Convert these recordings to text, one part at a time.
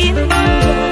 in the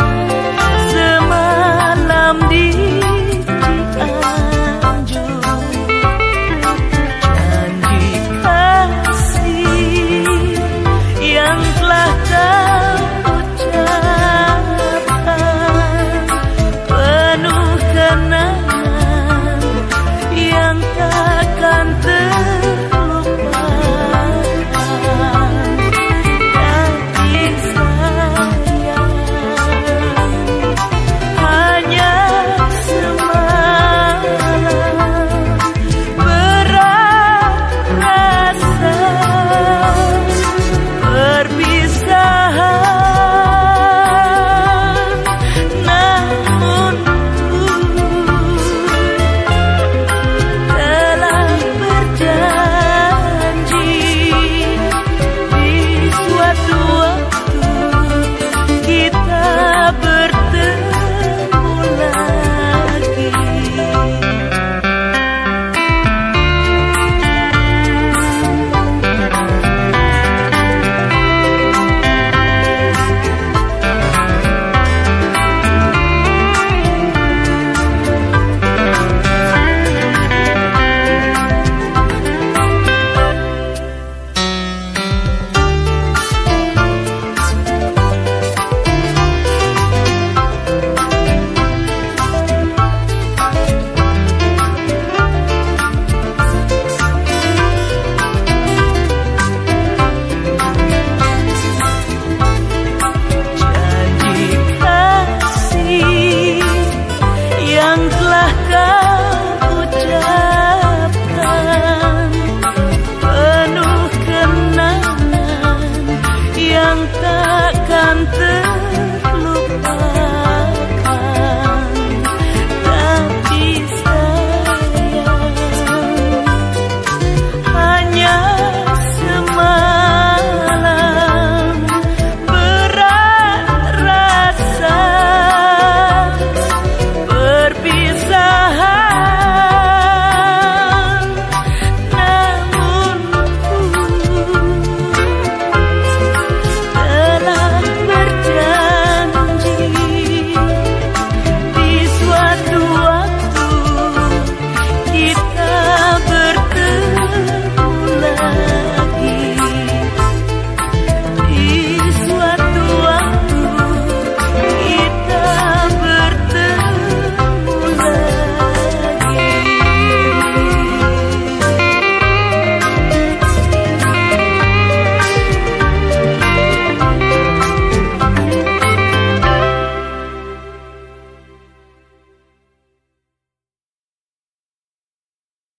cantando.